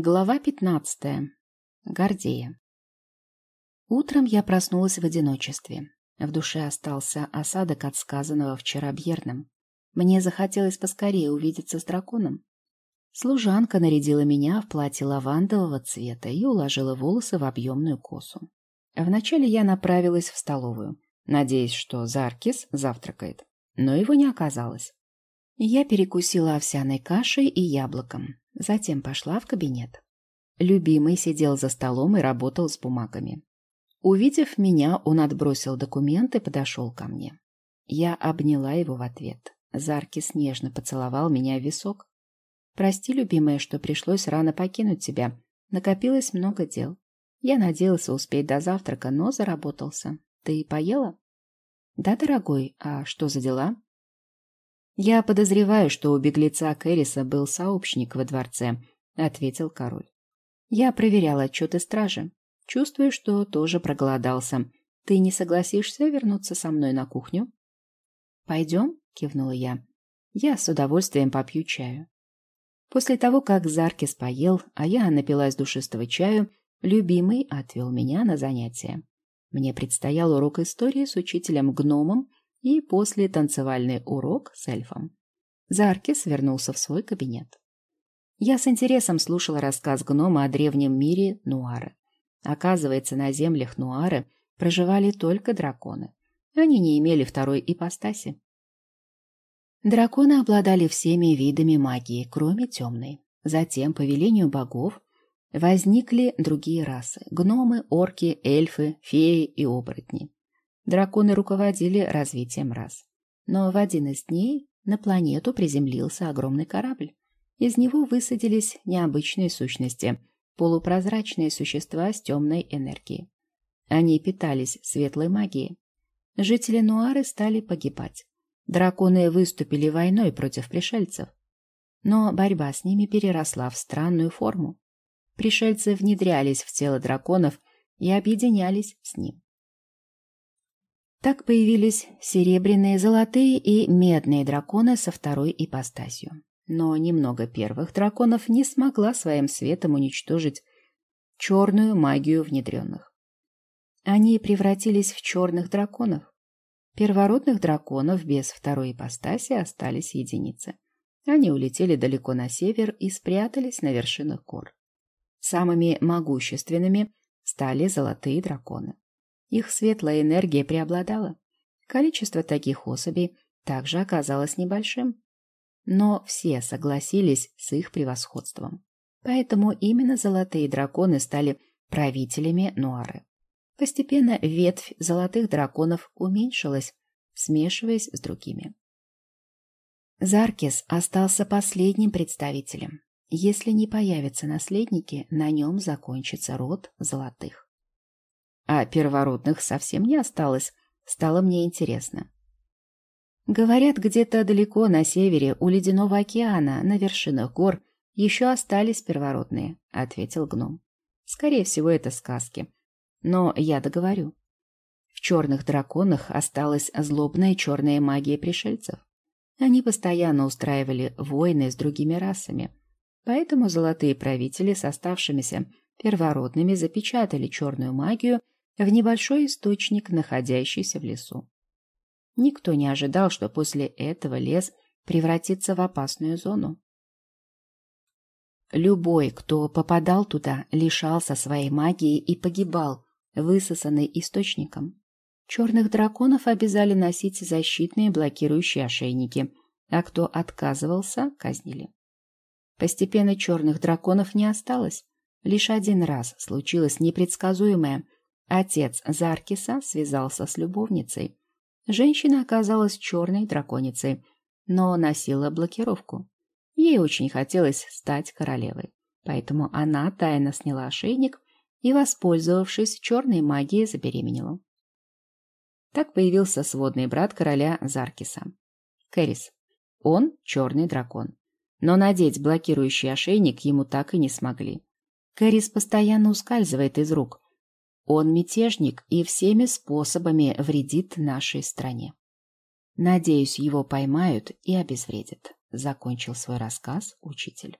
Глава пятнадцатая. Гордея. Утром я проснулась в одиночестве. В душе остался осадок от сказанного вчера Бьерном. Мне захотелось поскорее увидеться с драконом. Служанка нарядила меня в платье лавандового цвета и уложила волосы в объемную косу. Вначале я направилась в столовую, надеясь, что Заркис завтракает, но его не оказалось. Я перекусила овсяной кашей и яблоком, Затем пошла в кабинет. Любимый сидел за столом и работал с бумагами. Увидев меня, он отбросил документы и подошел ко мне. Я обняла его в ответ. Зарки снежно поцеловал меня в висок. «Прости, любимая, что пришлось рано покинуть тебя. Накопилось много дел. Я надеялся успеть до завтрака, но заработался. Ты поела?» «Да, дорогой. А что за дела?» «Я подозреваю, что у беглеца Кэриса был сообщник во дворце», — ответил король. «Я проверял отчеты стражи. Чувствую, что тоже проголодался. Ты не согласишься вернуться со мной на кухню?» «Пойдем?» — кивнула я. «Я с удовольствием попью чаю». После того, как Заркис поел, а я напилась душистого чаю, любимый отвел меня на занятия. Мне предстоял урок истории с учителем-гномом и после танцевальный урок с эльфом. Заркис вернулся в свой кабинет. Я с интересом слушала рассказ гнома о древнем мире Нуары. Оказывается, на землях Нуары проживали только драконы. Они не имели второй ипостаси. Драконы обладали всеми видами магии, кроме темной. Затем, по велению богов, возникли другие расы – гномы, орки, эльфы, феи и оборотни. Драконы руководили развитием рас. Но в один из дней на планету приземлился огромный корабль. Из него высадились необычные сущности, полупрозрачные существа с темной энергией. Они питались светлой магией. Жители Нуары стали погибать. Драконы выступили войной против пришельцев. Но борьба с ними переросла в странную форму. Пришельцы внедрялись в тело драконов и объединялись с ним. Так появились серебряные, золотые и медные драконы со второй ипостасью. Но немного первых драконов не смогла своим светом уничтожить черную магию внедренных. Они превратились в черных драконов. Первородных драконов без второй ипостаси остались единицы. Они улетели далеко на север и спрятались на вершинах гор. Самыми могущественными стали золотые драконы. Их светлая энергия преобладала. Количество таких особей также оказалось небольшим. Но все согласились с их превосходством. Поэтому именно золотые драконы стали правителями Нуары. Постепенно ветвь золотых драконов уменьшилась, смешиваясь с другими. Заркис остался последним представителем. Если не появятся наследники, на нем закончится род золотых а первородных совсем не осталось, стало мне интересно. Говорят, где-то далеко на севере, у ледяного океана, на вершинах гор, еще остались первородные, — ответил гном. Скорее всего, это сказки. Но я договорю. В черных драконах осталась злобная черная магия пришельцев. Они постоянно устраивали войны с другими расами. Поэтому золотые правители с оставшимися первородными запечатали черную магию в небольшой источник, находящийся в лесу. Никто не ожидал, что после этого лес превратится в опасную зону. Любой, кто попадал туда, лишался своей магии и погибал, высосанный источником. Черных драконов обязали носить защитные блокирующие ошейники, а кто отказывался, казнили. Постепенно черных драконов не осталось. Лишь один раз случилось непредсказуемое – Отец Заркиса связался с любовницей. Женщина оказалась черной драконицей, но носила блокировку. Ей очень хотелось стать королевой, поэтому она тайно сняла ошейник и, воспользовавшись черной магией, забеременела. Так появился сводный брат короля Заркиса. Кэрис. Он черный дракон. Но надеть блокирующий ошейник ему так и не смогли. Кэрис постоянно ускальзывает из рук – он мятежник и всеми способами вредит нашей стране. Надеюсь, его поймают и обезвредят. Закончил свой рассказ учитель.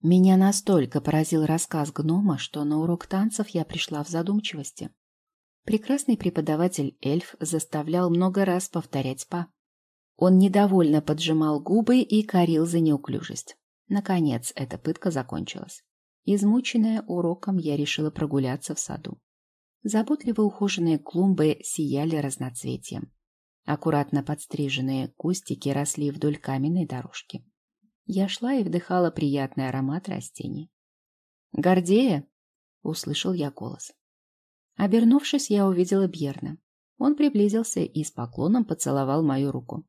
Меня настолько поразил рассказ гнома, что на урок танцев я пришла в задумчивости. Прекрасный преподаватель эльф заставлял много раз повторять па. Он недовольно поджимал губы и корил за неуклюжесть. Наконец, эта пытка закончилась. Измученная уроком, я решила прогуляться в саду. Заботливо ухоженные клумбы сияли разноцветием. Аккуратно подстриженные кустики росли вдоль каменной дорожки. Я шла и вдыхала приятный аромат растений. «Гордея!» — услышал я голос. Обернувшись, я увидела Бьерна. Он приблизился и с поклоном поцеловал мою руку.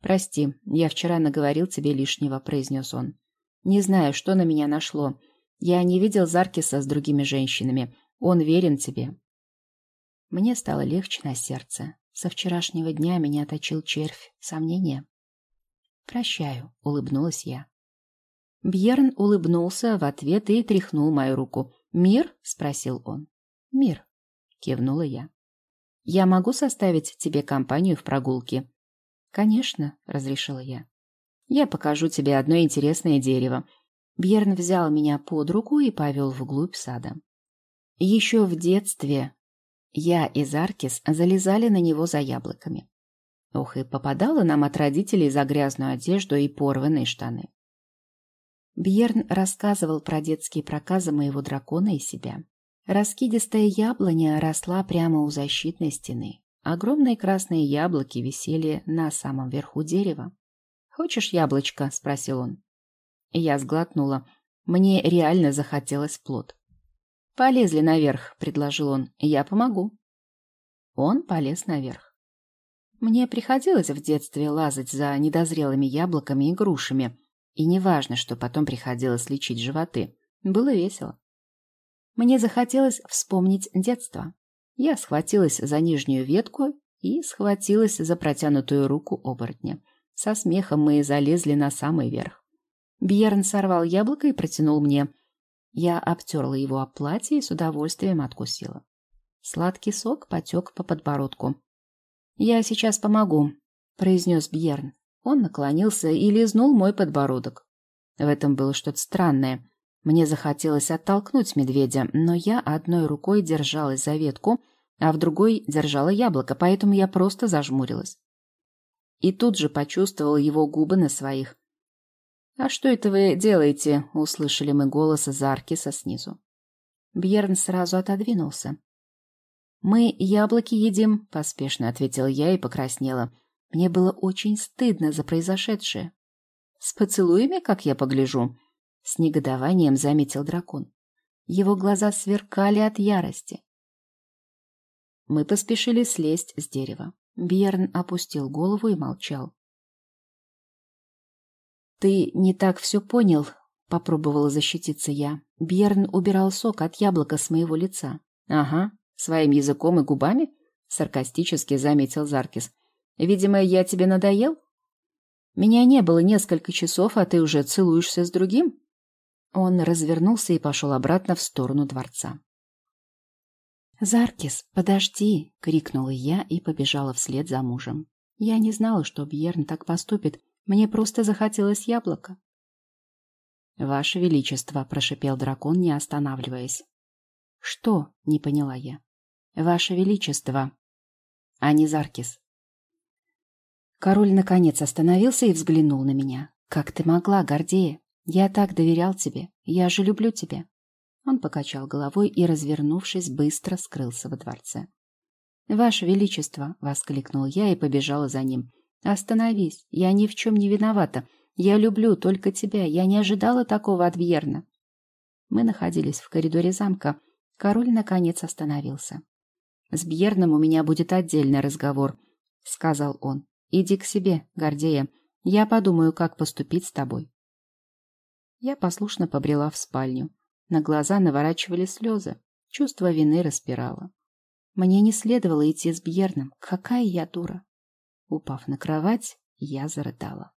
«Прости, я вчера наговорил тебе лишнего», — произнес он. «Не знаю, что на меня нашло. Я не видел Заркиса с другими женщинами. Он верен тебе». Мне стало легче на сердце. Со вчерашнего дня меня точил червь сомнения. «Прощаю», — улыбнулась я. Бьерн улыбнулся в ответ и тряхнул мою руку. «Мир?» — спросил он. «Мир», — кивнула я. «Я могу составить тебе компанию в прогулке?» «Конечно», — разрешила я. «Я покажу тебе одно интересное дерево». Бьерн взял меня под руку и повел вглубь сада. Еще в детстве я и Заркис залезали на него за яблоками. Ох, и попадала нам от родителей за грязную одежду и порванные штаны. Бьерн рассказывал про детские проказы моего дракона и себя. Раскидистая яблоня росла прямо у защитной стены. Огромные красные яблоки висели на самом верху дерева. «Хочешь яблочко?» — спросил он. Я сглотнула. Мне реально захотелось плод. «Полезли наверх», — предложил он. «Я помогу». Он полез наверх. Мне приходилось в детстве лазать за недозрелыми яблоками и грушами, и неважно, что потом приходилось лечить животы. Было весело. Мне захотелось вспомнить детство. Я схватилась за нижнюю ветку и схватилась за протянутую руку оборотня. Со смехом мы залезли на самый верх. Бьерн сорвал яблоко и протянул мне. Я обтерла его об платье и с удовольствием откусила. Сладкий сок потек по подбородку. «Я сейчас помогу», — произнес Бьерн. Он наклонился и лизнул мой подбородок. В этом было что-то странное. Мне захотелось оттолкнуть медведя, но я одной рукой держалась за ветку, а в другой держала яблоко, поэтому я просто зажмурилась. И тут же почувствовал его губы на своих. «А что это вы делаете?» — услышали мы голос из Аркиса снизу. Бьерн сразу отодвинулся. «Мы яблоки едим», — поспешно ответила я и покраснела. Мне было очень стыдно за произошедшее. «С поцелуями, как я погляжу?» — с негодованием заметил дракон. Его глаза сверкали от ярости. Мы поспешили слезть с дерева. Бьерн опустил голову и молчал. «Ты не так все понял», — попробовала защититься я. Бьерн убирал сок от яблока с моего лица. «Ага, Своим языком и губами? Саркастически заметил Заркис. Видимо, я тебе надоел? Меня не было несколько часов, а ты уже целуешься с другим? Он развернулся и пошел обратно в сторону дворца. «Заркис, подожди!» — крикнула я и побежала вслед за мужем. Я не знала, что Бьерн так поступит. Мне просто захотелось яблоко. «Ваше Величество!» — прошипел дракон, не останавливаясь. «Что?» — не поняла я. «Ваше Величество!» а не Заркис. Король наконец остановился и взглянул на меня. «Как ты могла, Гордея? Я так доверял тебе. Я же люблю тебя». Он покачал головой и, развернувшись, быстро скрылся во дворце. «Ваше Величество!» — воскликнул я и побежала за ним. «Остановись! Я ни в чем не виновата. Я люблю только тебя. Я не ожидала такого от Вьерна». Мы находились в коридоре замка. Король наконец остановился. «С Бьерном у меня будет отдельный разговор», — сказал он. «Иди к себе, Гордея. Я подумаю, как поступить с тобой». Я послушно побрела в спальню. На глаза наворачивали слезы. Чувство вины распирало. Мне не следовало идти с Бьерном. Какая я дура. Упав на кровать, я зарыдала.